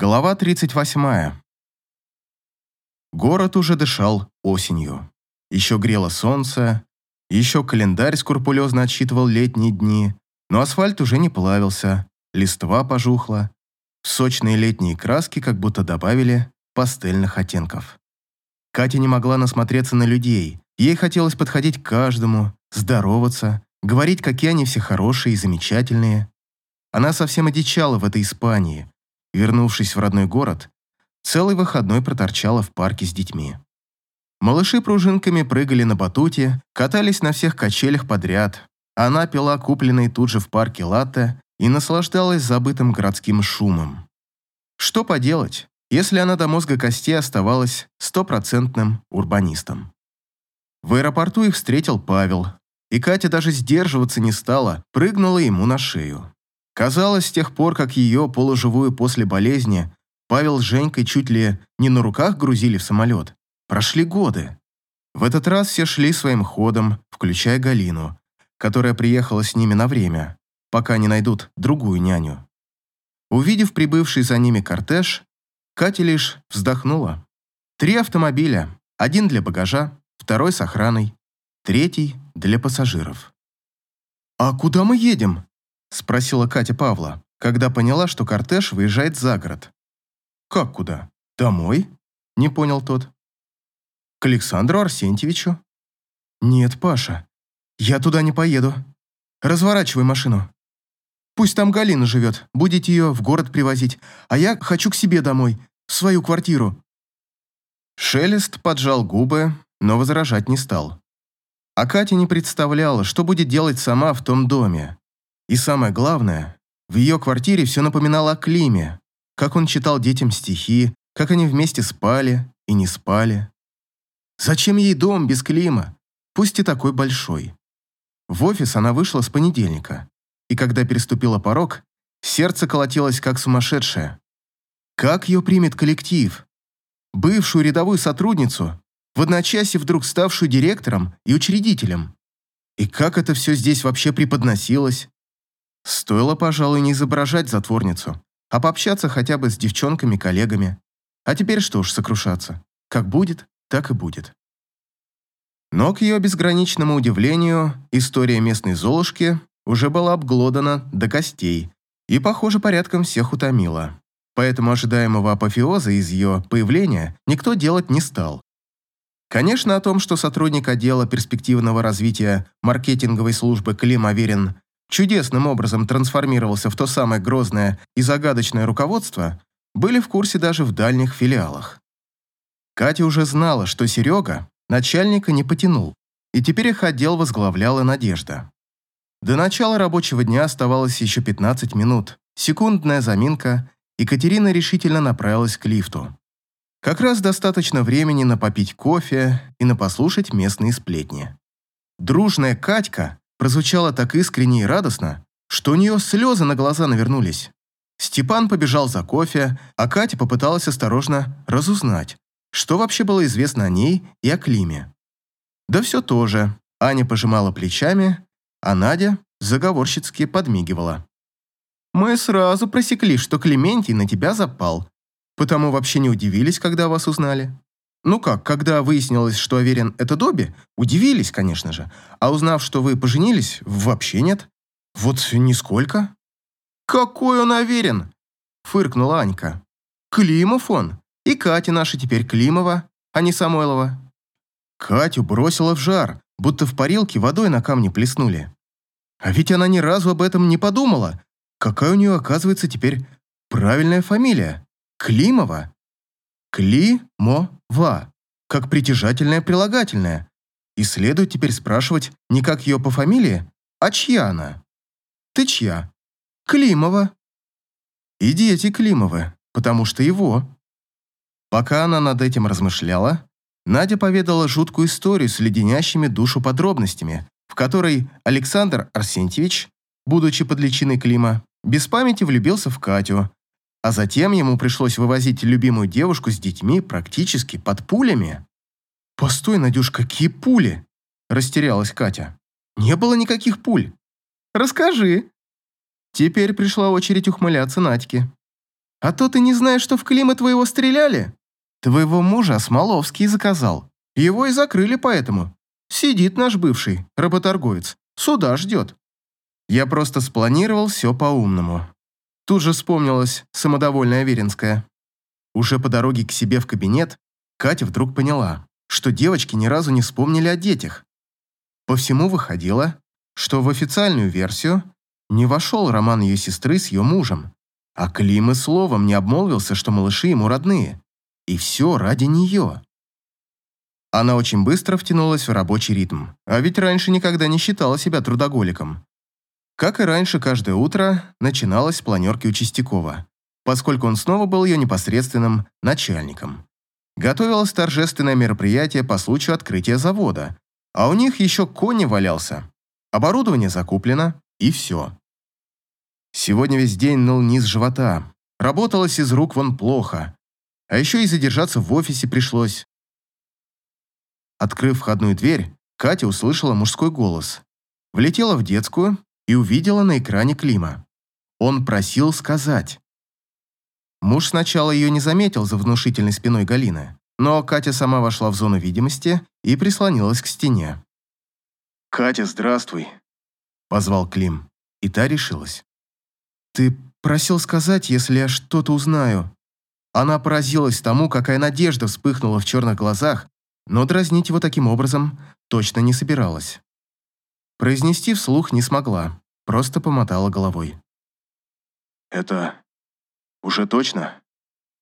Глава 38. Город уже дышал осенью. Еще грело солнце, еще календарь скрупулезно отсчитывал летние дни, но асфальт уже не плавился, листва пожухла, сочные летние краски как будто добавили пастельных оттенков. Катя не могла насмотреться на людей, ей хотелось подходить к каждому, здороваться, говорить, какие они все хорошие и замечательные. Она совсем одичала в этой Испании – Вернувшись в родной город, целый выходной проторчала в парке с детьми. Малыши пружинками прыгали на батуте, катались на всех качелях подряд. Она пила купленный тут же в парке латте и наслаждалась забытым городским шумом. Что поделать, если она до мозга костей оставалась стопроцентным урбанистом? В аэропорту их встретил Павел, и Катя даже сдерживаться не стала, прыгнула ему на шею. Казалось, с тех пор, как ее, полуживую после болезни, Павел с Женькой чуть ли не на руках грузили в самолет, прошли годы. В этот раз все шли своим ходом, включая Галину, которая приехала с ними на время, пока не найдут другую няню. Увидев прибывший за ними кортеж, Катя лишь вздохнула. Три автомобиля, один для багажа, второй с охраной, третий для пассажиров. «А куда мы едем?» – спросила Катя Павла, когда поняла, что кортеж выезжает за город. «Как куда? Домой?» – не понял тот. «К Александру Арсентьевичу?» «Нет, Паша, я туда не поеду. Разворачивай машину. Пусть там Галина живет, будете ее в город привозить, а я хочу к себе домой, в свою квартиру». Шелест поджал губы, но возражать не стал. А Катя не представляла, что будет делать сама в том доме. И самое главное, в ее квартире все напоминало о Климе, как он читал детям стихи, как они вместе спали и не спали. Зачем ей дом без Клима, пусть и такой большой? В офис она вышла с понедельника, и когда переступила порог, сердце колотилось как сумасшедшее. Как ее примет коллектив? Бывшую рядовую сотрудницу, в одночасье вдруг ставшую директором и учредителем. И как это все здесь вообще преподносилось? Стоило, пожалуй, не изображать затворницу, а пообщаться хотя бы с девчонками-коллегами. А теперь что ж, сокрушаться. Как будет, так и будет. Но, к ее безграничному удивлению, история местной Золушки уже была обглодана до костей и, похоже, порядком всех утомила. Поэтому ожидаемого апофеоза из ее появления никто делать не стал. Конечно, о том, что сотрудник отдела перспективного развития маркетинговой службы Клим Аверин чудесным образом трансформировался в то самое грозное и загадочное руководство, были в курсе даже в дальних филиалах. Катя уже знала, что Серега начальника не потянул, и теперь их отдел возглавляла Надежда. До начала рабочего дня оставалось еще 15 минут. Секундная заминка, и Катерина решительно направилась к лифту. Как раз достаточно времени на попить кофе и на послушать местные сплетни. Дружная Катька прозвучало так искренне и радостно, что у нее слезы на глаза навернулись. Степан побежал за кофе, а Катя попыталась осторожно разузнать, что вообще было известно о ней и о Климе. Да все то же. Аня пожимала плечами, а Надя заговорщицки подмигивала. «Мы сразу просекли, что Клементий на тебя запал, потому вообще не удивились, когда вас узнали. Ну как, когда выяснилось, что Аверин – это Добби, удивились, конечно же. А узнав, что вы поженились, вообще нет. Вот нисколько. «Какой он Аверин?» – фыркнула Анька. «Климов он. И Катя наша теперь Климова, а не Самойлова». Катю бросила в жар, будто в парилке водой на камне плеснули. А ведь она ни разу об этом не подумала. Какая у нее, оказывается, теперь правильная фамилия? Климова? Кли-мо-ва, как притяжательное прилагательное. И следует теперь спрашивать не как ее по фамилии, а чья она. Ты чья? Климова. И дети Климовы, потому что его. Пока она над этим размышляла, Надя поведала жуткую историю с леденящими душу подробностями, в которой Александр Арсентьевич, будучи под личиной Клима, без памяти влюбился в Катю, а затем ему пришлось вывозить любимую девушку с детьми практически под пулями. «Постой, Надюш, какие пули?» – растерялась Катя. «Не было никаких пуль». «Расскажи». Теперь пришла очередь ухмыляться Надьке. А то ты не знаешь, что в Клима твоего стреляли? Твоего мужа Смоловский заказал. Его и закрыли поэтому. Сидит наш бывший, работорговец. Суда ждет. Я просто спланировал все по-умному. Тут же вспомнилась самодовольная Веренская. Уже по дороге к себе в кабинет Катя вдруг поняла, что девочки ни разу не вспомнили о детях. По всему выходило, что в официальную версию не вошел роман ее сестры с ее мужем, а Клим и словом не обмолвился, что малыши ему родные. И все ради нее. Она очень быстро втянулась в рабочий ритм, а ведь раньше никогда не считала себя трудоголиком. Как и раньше, каждое утро начиналось с планерки у Чистякова, поскольку он снова был ее непосредственным начальником. Готовилось торжественное мероприятие по случаю открытия завода, а у них еще конь валялся. Оборудование закуплено, и все. Сегодня весь день ныл низ живота. Работалось из рук вон плохо. А еще и задержаться в офисе пришлось. Открыв входную дверь, Катя услышала мужской голос. Влетела в детскую и увидела на экране Клима. Он просил сказать. Муж сначала ее не заметил за внушительной спиной Галины, но Катя сама вошла в зону видимости и прислонилась к стене. «Катя, здравствуй», — позвал Клим, и та решилась. «Ты просил сказать, если я что-то узнаю». Она поразилась тому, какая надежда вспыхнула в черных глазах, но дразнить его таким образом точно не собиралась. Произнести вслух не смогла, просто помотала головой. «Это уже точно?»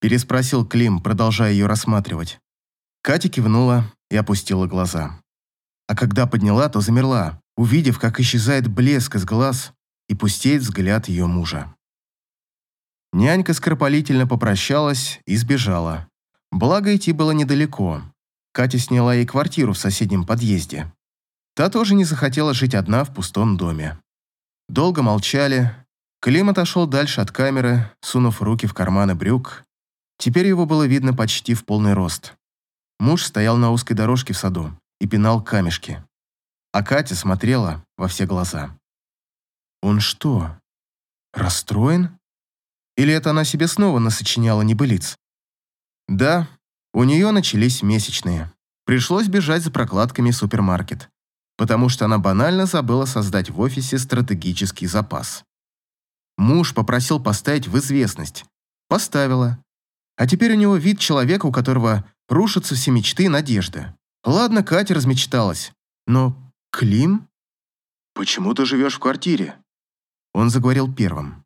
переспросил Клим, продолжая ее рассматривать. Катя кивнула и опустила глаза. А когда подняла, то замерла, увидев, как исчезает блеск из глаз и пустеет взгляд ее мужа. Нянька скоропалительно попрощалась и сбежала. Благо, идти было недалеко. Катя сняла ей квартиру в соседнем подъезде. Та тоже не захотела жить одна в пустом доме. Долго молчали. Клим отошел дальше от камеры, сунув руки в карманы брюк. Теперь его было видно почти в полный рост. Муж стоял на узкой дорожке в саду и пинал камешки. А Катя смотрела во все глаза. Он что, расстроен? Или это она себе снова насочиняла небылиц? Да, у нее начались месячные. Пришлось бежать за прокладками в супермаркет, потому что она банально забыла создать в офисе стратегический запас. Муж попросил поставить в известность. Поставила. А теперь у него вид человека, у которого рушатся все мечты и надежды. Ладно, Катя размечталась, но Клим? «Почему ты живешь в квартире?» Он заговорил первым.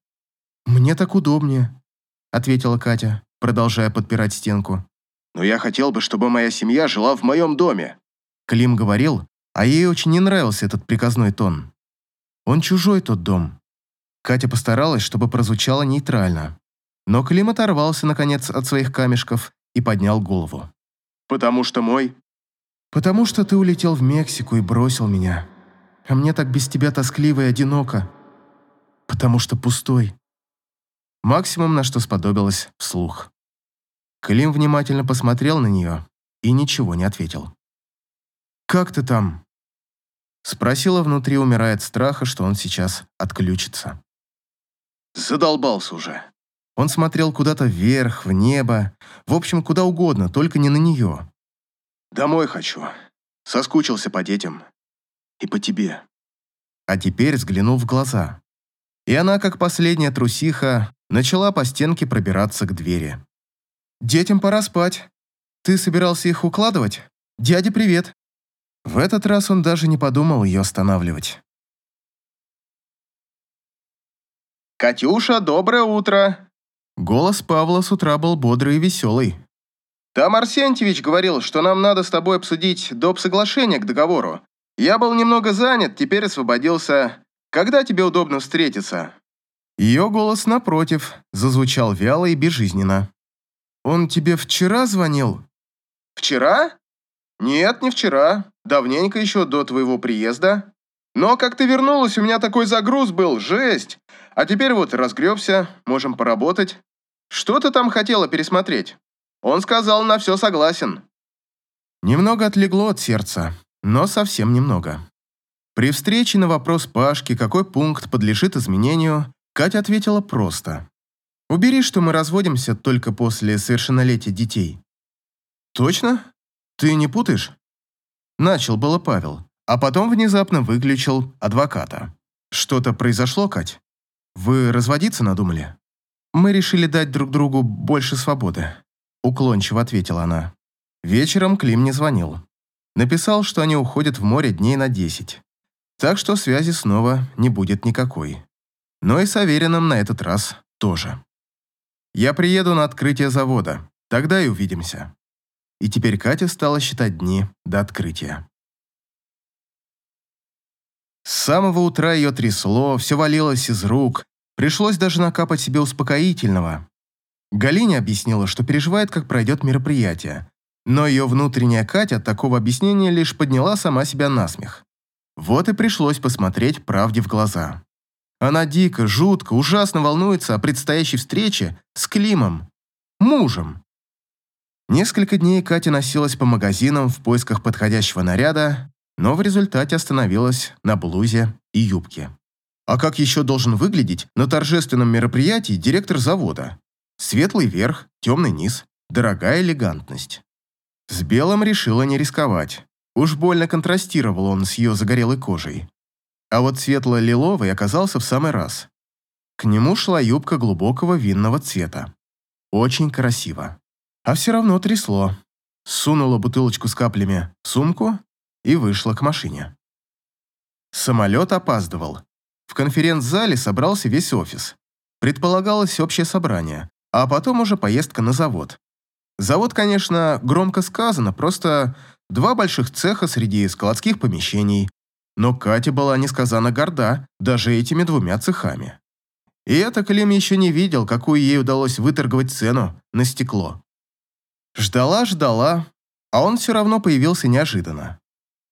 «Мне так удобнее», — ответила Катя, продолжая подпирать стенку. «Но я хотел бы, чтобы моя семья жила в моем доме». Клим говорил, а ей очень не нравился этот приказной тон. Он чужой тот дом. Катя постаралась, чтобы прозвучало нейтрально. Но Клим оторвался, наконец, от своих камешков и поднял голову. «Потому что мой...» «Потому что ты улетел в Мексику и бросил меня. А мне так без тебя тоскливо и одиноко потому что пустой. Максимум, на что сподобилась вслух. Клим внимательно посмотрел на нее и ничего не ответил. «Как ты там?» Спросила внутри, умирая от страха, что он сейчас отключится. «Задолбался уже». Он смотрел куда-то вверх, в небо, в общем, куда угодно, только не на нее. «Домой хочу. Соскучился по детям. И по тебе». А теперь взглянул в глаза и она, как последняя трусиха, начала по стенке пробираться к двери. «Детям пора спать. Ты собирался их укладывать? Дяде привет!» В этот раз он даже не подумал ее останавливать. «Катюша, доброе утро!» Голос Павла с утра был бодрый и веселый. «Там Арсентьевич говорил, что нам надо с тобой обсудить доп. соглашение к договору. Я был немного занят, теперь освободился. Когда тебе удобно встретиться?» Ее голос, напротив, зазвучал вяло и безжизненно. «Он тебе вчера звонил?» «Вчера? Нет, не вчера. Давненько еще до твоего приезда. Но как ты вернулась, у меня такой загруз был, жесть. А теперь вот разгребся, можем поработать. Что ты там хотела пересмотреть? Он сказал, на все согласен». Немного отлегло от сердца, но совсем немного. При встрече на вопрос Пашки, какой пункт подлежит изменению, Катя ответила просто. Убери, что мы разводимся только после совершеннолетия детей». «Точно? Ты не путаешь?» Начал было Павел, а потом внезапно выключил адвоката. «Что-то произошло, Кать? Вы разводиться надумали?» «Мы решили дать друг другу больше свободы», — уклончиво ответила она. Вечером Клим не звонил. Написал, что они уходят в море дней на десять. Так что связи снова не будет никакой. Но и с Авериным на этот раз тоже. Я приеду на открытие завода, тогда и увидимся. И теперь Катя стала считать дни до открытия. С самого утра ее трясло, все валилось из рук, пришлось даже накапать себе успокоительного. Галине объяснила, что переживает, как пройдет мероприятие, но ее внутренняя Катя от такого объяснения лишь подняла сама себя на смех. Вот и пришлось посмотреть правде в глаза. Она дико, жутко, ужасно волнуется о предстоящей встрече с Климом, мужем. Несколько дней Катя носилась по магазинам в поисках подходящего наряда, но в результате остановилась на блузе и юбке. А как еще должен выглядеть на торжественном мероприятии директор завода? Светлый верх, темный низ, дорогая элегантность. С белым решила не рисковать. Уж больно контрастировал он с ее загорелой кожей. А вот светло-лиловый оказался в самый раз. К нему шла юбка глубокого винного цвета. Очень красиво. А все равно трясло. Сунула бутылочку с каплями в сумку и вышла к машине. Самолет опаздывал. В конференц-зале собрался весь офис. Предполагалось общее собрание, а потом уже поездка на завод. Завод, конечно, громко сказано, просто два больших цеха среди складских помещений. Но Катя была несказанно горда даже этими двумя цехами. И это Клим еще не видел, какую ей удалось выторговать цену на стекло. Ждала-ждала, а он все равно появился неожиданно.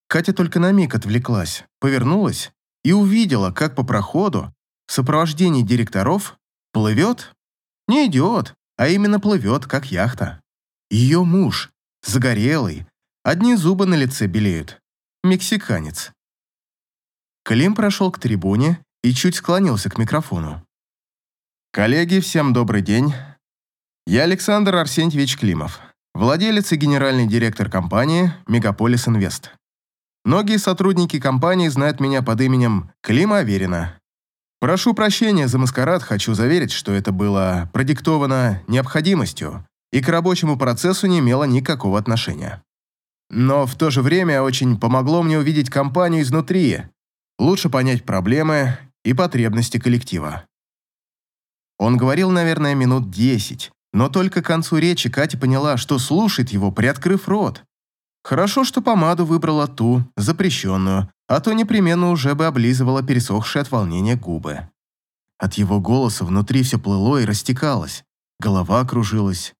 Катя только на миг отвлеклась, повернулась и увидела, как по проходу в сопровождении директоров плывет, не идет, а именно плывет, как яхта. Ее муж, загорелый, одни зубы на лице белеют, мексиканец. Клим прошел к трибуне и чуть склонился к микрофону. «Коллеги, всем добрый день. Я Александр Арсентьевич Климов, владелец и генеральный директор компании «Мегаполис Инвест». Многие сотрудники компании знают меня под именем Клима Аверина. Прошу прощения за маскарад, хочу заверить, что это было продиктовано необходимостью и к рабочему процессу не имело никакого отношения. Но в то же время очень помогло мне увидеть компанию изнутри, лучше понять проблемы и потребности коллектива. Он говорил, наверное, минут десять, но только к концу речи Катя поняла, что слушает его, приоткрыв рот. Хорошо, что помаду выбрала ту, запрещенную, а то непременно уже бы облизывала пересохшие от волнения губы. От его голоса внутри все плыло и растекалось, голова кружилась.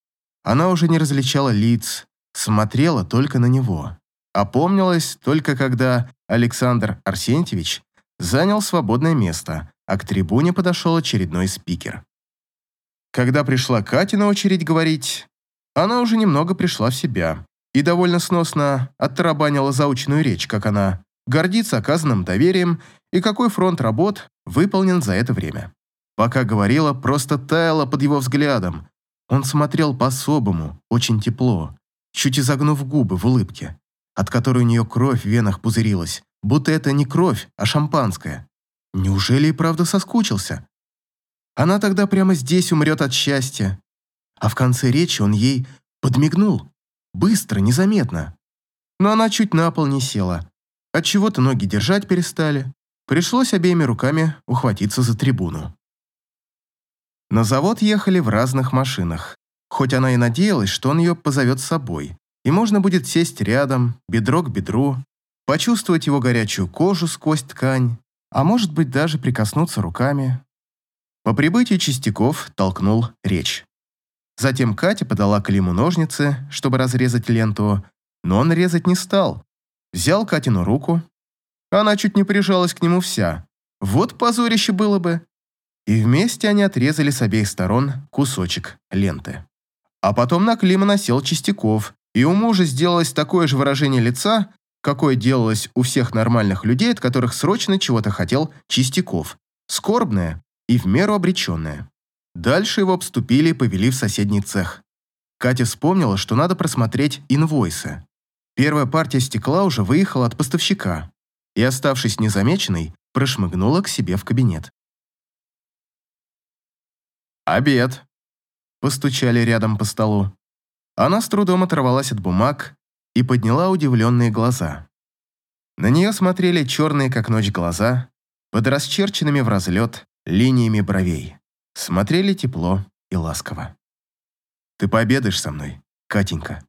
Она уже не различала лиц, смотрела только на него. Опомнилась только когда Александр Арсентьевич занял свободное место, а к трибуне подошел очередной спикер. Когда пришла Катя на очередь говорить, она уже немного пришла в себя и довольно сносно оттарабанила заученную речь, как она гордится оказанным доверием и какой фронт работ выполнен за это время. Пока говорила, просто таяла под его взглядом. Он смотрел по-особому, очень тепло, чуть изогнув губы в улыбке, от которой у нее кровь в венах пузырилась, будто это не кровь, а шампанское. Неужели и правда соскучился? Она тогда прямо здесь умрет от счастья. А в конце речи он ей подмигнул. Быстро, незаметно. Но она чуть на пол не села. От чего то ноги держать перестали. Пришлось обеими руками ухватиться за трибуну. На завод ехали в разных машинах. Хоть она и надеялась, что он ее позовет с собой. И можно будет сесть рядом, бедро к бедру, почувствовать его горячую кожу сквозь ткань, а может быть даже прикоснуться руками. По прибытии частяков толкнул речь. Затем Катя подала Климу ножницы, чтобы разрезать ленту, но он резать не стал. Взял Катину руку. Она чуть не прижалась к нему вся. Вот позорище было бы. И вместе они отрезали с обеих сторон кусочек ленты. А потом на Клима насел Чистяков, и у мужа сделалось такое же выражение лица, какое делалось у всех нормальных людей, от которых срочно чего-то хотел Чистяков. Скорбное и в меру обреченное. Дальше его обступили и повели в соседний цех. Катя вспомнила, что надо просмотреть инвойсы. Первая партия стекла уже выехала от поставщика и, оставшись незамеченной, прошмыгнула к себе в кабинет. «Обед!» Постучали рядом по столу. Она с трудом оторвалась от бумаг и подняла удивленные глаза. На нее смотрели черные, как ночь, глаза, под расчерченными в разлет линиями бровей. Смотрели тепло и ласково. «Ты пообедаешь со мной, Катенька?»